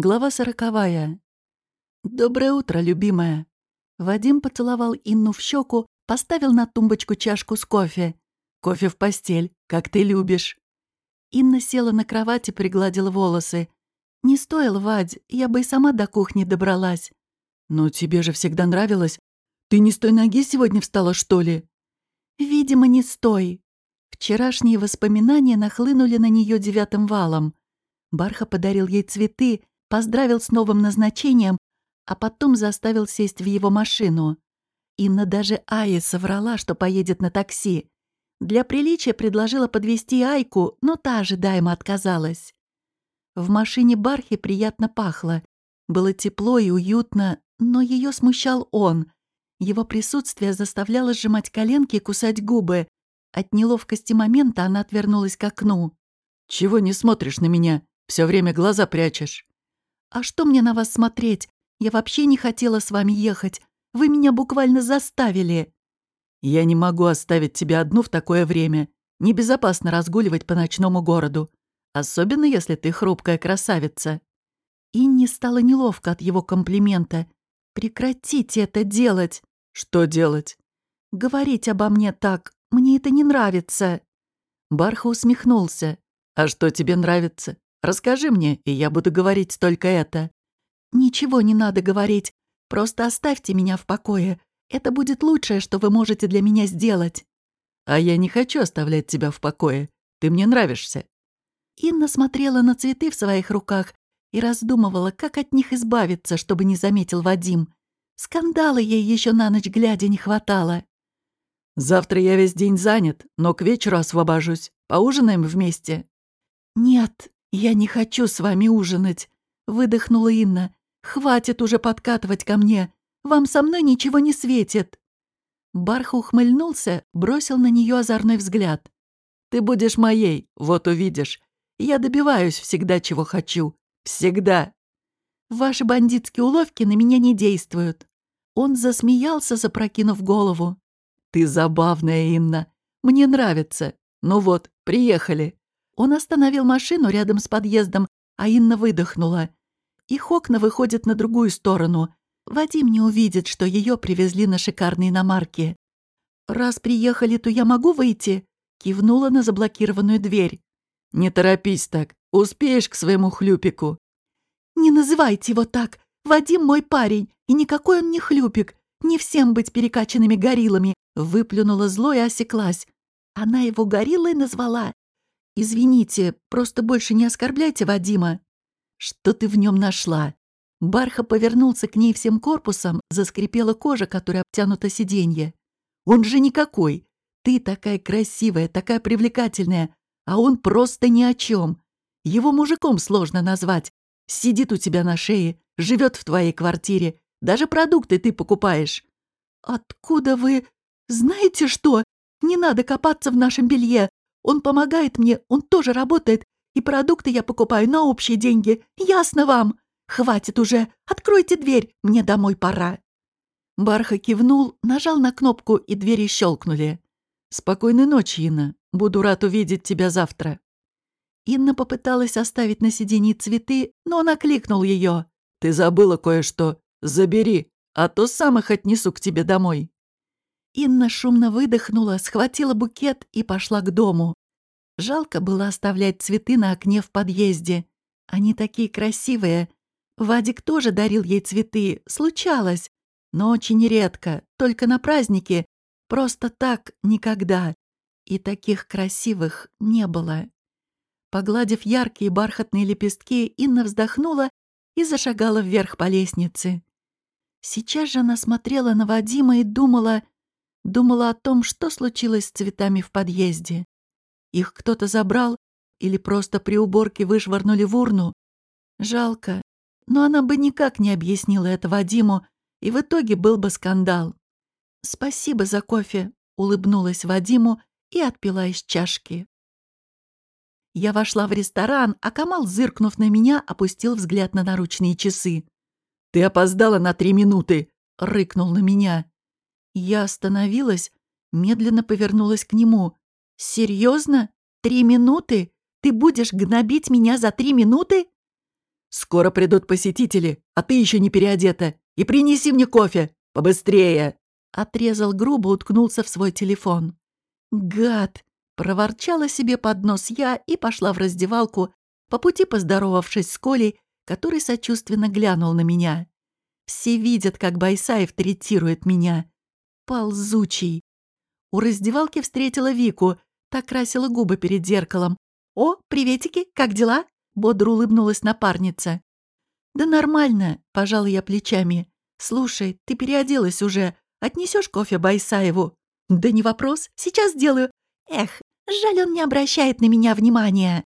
Глава сороковая. «Доброе утро, любимая». Вадим поцеловал Инну в щеку, поставил на тумбочку чашку с кофе. «Кофе в постель, как ты любишь». Инна села на кровать и пригладила волосы. «Не стоило, Вадь, я бы и сама до кухни добралась». «Но тебе же всегда нравилось. Ты не с той ноги сегодня встала, что ли?» «Видимо, не стой». Вчерашние воспоминания нахлынули на нее девятым валом. Барха подарил ей цветы, поздравил с новым назначением, а потом заставил сесть в его машину. Инна даже Ае соврала, что поедет на такси. Для приличия предложила подвести Айку, но та ожидаемо отказалась. В машине Бархи приятно пахло. Было тепло и уютно, но ее смущал он. Его присутствие заставляло сжимать коленки и кусать губы. От неловкости момента она отвернулась к окну. «Чего не смотришь на меня? Все время глаза прячешь». «А что мне на вас смотреть? Я вообще не хотела с вами ехать. Вы меня буквально заставили». «Я не могу оставить тебя одну в такое время. Небезопасно разгуливать по ночному городу. Особенно, если ты хрупкая красавица». Инне стало неловко от его комплимента. «Прекратите это делать!» «Что делать?» «Говорить обо мне так. Мне это не нравится». Барха усмехнулся. «А что тебе нравится? Расскажи мне, и я буду говорить только это». «Ничего не надо говорить. Просто оставьте меня в покое. Это будет лучшее, что вы можете для меня сделать». «А я не хочу оставлять тебя в покое. Ты мне нравишься». Инна смотрела на цветы в своих руках и раздумывала, как от них избавиться, чтобы не заметил Вадим. Скандала ей еще на ночь глядя не хватало. «Завтра я весь день занят, но к вечеру освобожусь. Поужинаем вместе?» «Нет, «Я не хочу с вами ужинать», — выдохнула Инна. «Хватит уже подкатывать ко мне. Вам со мной ничего не светит». Барха ухмыльнулся, бросил на нее озорной взгляд. «Ты будешь моей, вот увидишь. Я добиваюсь всегда, чего хочу. Всегда». «Ваши бандитские уловки на меня не действуют». Он засмеялся, запрокинув голову. «Ты забавная, Инна. Мне нравится. Ну вот, приехали». Он остановил машину рядом с подъездом, а Инна выдохнула. Их окна выходят на другую сторону. Вадим не увидит, что ее привезли на шикарной иномарке. «Раз приехали, то я могу выйти?» Кивнула на заблокированную дверь. «Не торопись так. Успеешь к своему хлюпику». «Не называйте его так. Вадим мой парень, и никакой он не хлюпик. Не всем быть перекачанными гориллами», выплюнула зло и осеклась. Она его гориллой назвала. «Извините, просто больше не оскорбляйте Вадима». «Что ты в нем нашла?» Барха повернулся к ней всем корпусом, заскрипела кожа, которая обтянута сиденье. «Он же никакой. Ты такая красивая, такая привлекательная, а он просто ни о чем. Его мужиком сложно назвать. Сидит у тебя на шее, живет в твоей квартире, даже продукты ты покупаешь». «Откуда вы? Знаете что? Не надо копаться в нашем белье. Он помогает мне, он тоже работает, и продукты я покупаю на общие деньги. Ясно вам? Хватит уже, откройте дверь, мне домой пора». Барха кивнул, нажал на кнопку, и двери щелкнули. «Спокойной ночи, Инна. Буду рад увидеть тебя завтра». Инна попыталась оставить на сиденье цветы, но он окликнул ее. «Ты забыла кое-что. Забери, а то сам их отнесу к тебе домой». Инна шумно выдохнула, схватила букет и пошла к дому. Жалко было оставлять цветы на окне в подъезде. Они такие красивые. Вадик тоже дарил ей цветы, случалось, но очень редко, только на праздники. Просто так никогда. И таких красивых не было. Погладив яркие бархатные лепестки, Инна вздохнула и зашагала вверх по лестнице. Сейчас же она смотрела на Вадима и думала — Думала о том, что случилось с цветами в подъезде. Их кто-то забрал или просто при уборке вышвырнули в урну. Жалко, но она бы никак не объяснила это Вадиму, и в итоге был бы скандал. «Спасибо за кофе», — улыбнулась Вадиму и отпила из чашки. Я вошла в ресторан, а Камал, зыркнув на меня, опустил взгляд на наручные часы. «Ты опоздала на три минуты!» — рыкнул на меня. Я остановилась, медленно повернулась к нему. «Серьезно? Три минуты? Ты будешь гнобить меня за три минуты?» «С Скоро придут посетители, а ты еще не переодета. И принеси мне кофе. Побыстрее!» Отрезал грубо, уткнулся в свой телефон. «Гад!» — проворчала себе под нос я и пошла в раздевалку, по пути поздоровавшись с Колей, который сочувственно глянул на меня. Все видят, как Байсаев третирует меня. Ползучий. У раздевалки встретила Вику, так красила губы перед зеркалом. «О, приветики, как дела?» — бодро улыбнулась напарница. «Да нормально», — пожал я плечами. «Слушай, ты переоделась уже. Отнесешь кофе Байсаеву?» «Да не вопрос, сейчас сделаю. Эх, жаль, он не обращает на меня внимания».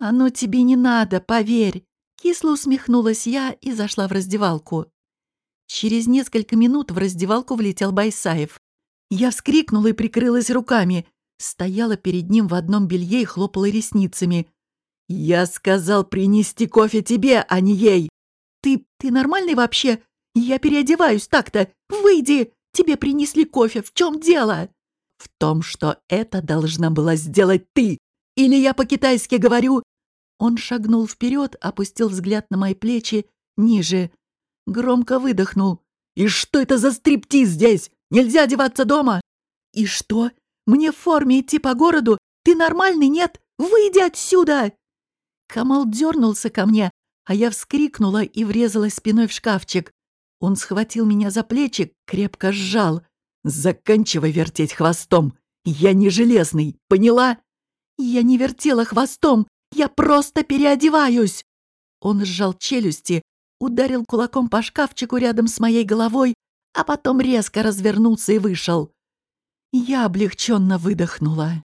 «Оно тебе не надо, поверь». Кисло усмехнулась я и зашла в раздевалку. Через несколько минут в раздевалку влетел Байсаев. Я вскрикнула и прикрылась руками. Стояла перед ним в одном белье и хлопала ресницами. «Я сказал принести кофе тебе, а не ей!» «Ты... ты нормальный вообще? Я переодеваюсь так-то! Выйди! Тебе принесли кофе, в чем дело?» «В том, что это должна была сделать ты! Или я по-китайски говорю...» Он шагнул вперед, опустил взгляд на мои плечи, ниже. Громко выдохнул. «И что это за стриптиз здесь? Нельзя одеваться дома!» «И что? Мне в форме идти по городу? Ты нормальный, нет? Выйди отсюда!» Камал дернулся ко мне, а я вскрикнула и врезалась спиной в шкафчик. Он схватил меня за плечи, крепко сжал. «Заканчивай вертеть хвостом! Я не железный, поняла?» «Я не вертела хвостом! Я просто переодеваюсь!» Он сжал челюсти, ударил кулаком по шкафчику рядом с моей головой, а потом резко развернулся и вышел. Я облегченно выдохнула.